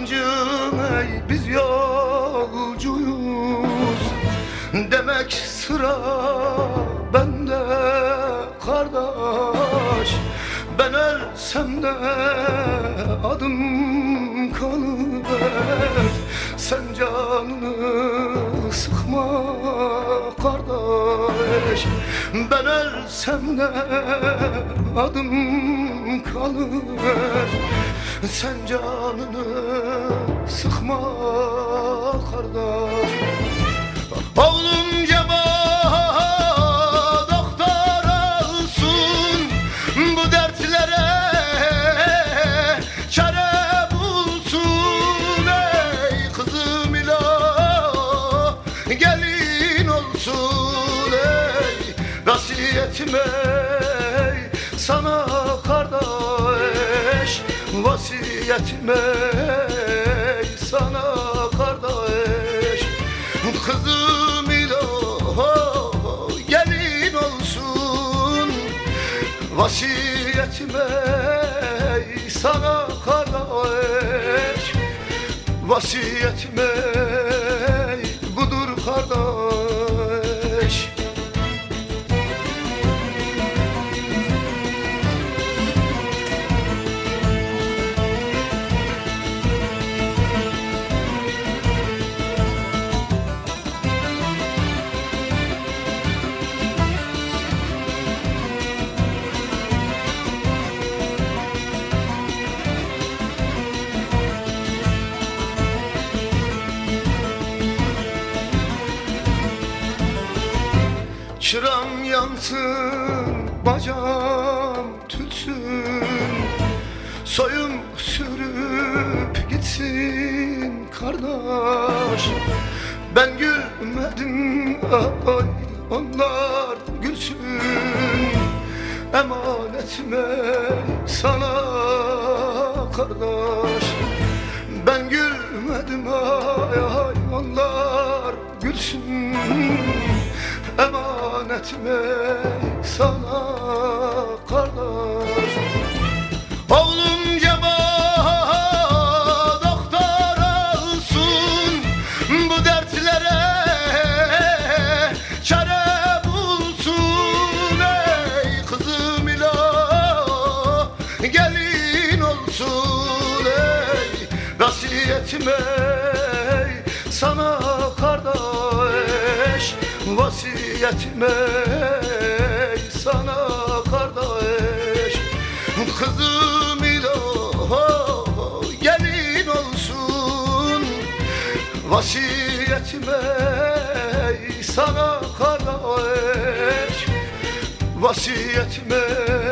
Dünya hancım ey biz yolcuyuz. Demek sıra bende kardeş. Ben ölsem de adım kalır kardeş. Ben ölsem de adım kalır. Sen canını sıkma kardeş ey sana kardeş Vasiyetim ey. Sana kardeş Kızım ila gelin olsun. Vasiyetim ey sana kardeş Vasiyetim Çıram yansın, bacağım tütsün. Soyum sürüp gitsin kardeş. Ben gülmedim ay onlar gülsün. Emanetime sana kardeş. Ben gülmedim ay ay onlar gülsün. Emanetime sana kardeş. Oğlum ceba doktor olsun. Bu dertlere çare bulsun. Ey kızım ila gelin olsun. Ey vasiyetim ey sana kardeş Vasiyetim ey sana kardeş. Kızım ila gelin olsun. Vasiyetim ey sana kardeş. Vasiyetim ey